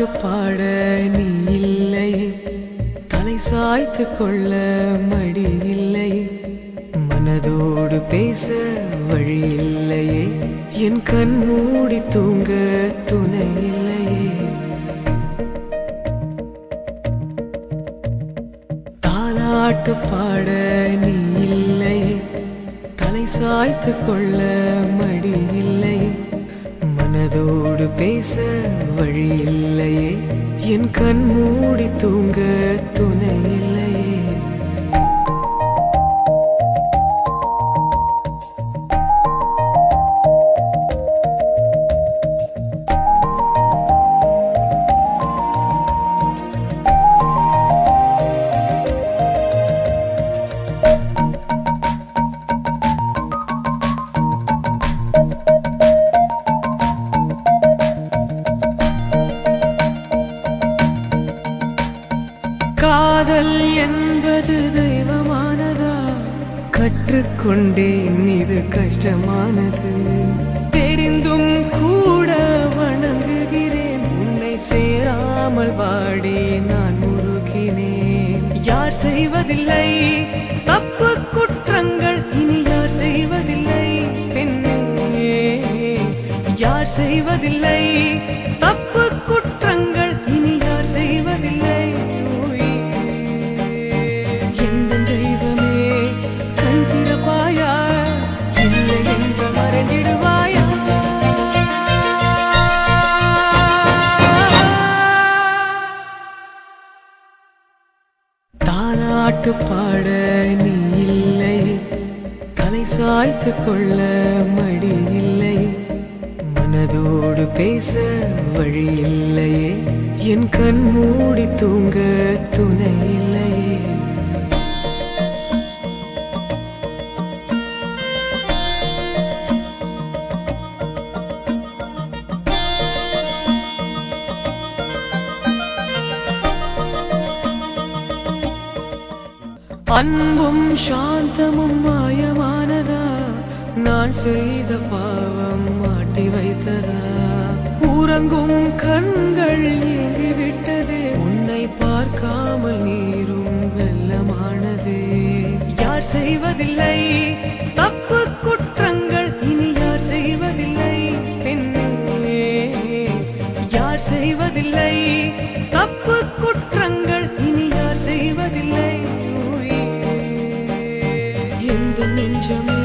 பாட்டு பாட நீ இல்லை. தலை சாய்த்து கொள்ள மடி இல்லை. மனதோடு பேச வழி இல்லையே. என் கண் மூடி தூங்க துணை இல்லையே. தாலாட்டு பாட நீ இல்லை. தலை சாய்த்து கொள்ள மடி இல்லை. மனதோடு பேச வழி இல்லையே. என் கண் மூடி தூங்க துணையே. காதல் என்பது தெய்வமானதா? கற்றுக்கொண்டேன் இது கஷ்டமானது. தெரிந்தும் கூட வணங்குகிறேன். உன்னை சேராமல் வாடி நான் முருகினேன் யார் செய்வதில்லை? தப்பு குற்றங்கள் இனி யார் செய்வதில்லை? பெண்ணே யார் செய்வதில்லை? பாட்டு பாட நீ இல்லை. தலை சாய்த்து கொள்ள மடி இல்லை. மனதோடு பேச வழி இல்லையே. என் கண் மூடி தூங்க துணை இல்லை. அன்பும் சாந்தமும் மாயமானதா? நான் செய்த பாவம் மாட்டி வைத்ததா? உறங்கும் கண்கள் ஏங்கி விட்டதே உன்னை பார்க்காமல் நீரும் வெள்ளமானதே யார் செய்வதில்லை? தப்பு குற்றங்கள் இனி யார் செய்வதில்லை? பெண்ணே யார் செய்வதில்லை? தப்பு குற்றங்கள் இனி யார் செய்வதில்லை? change me.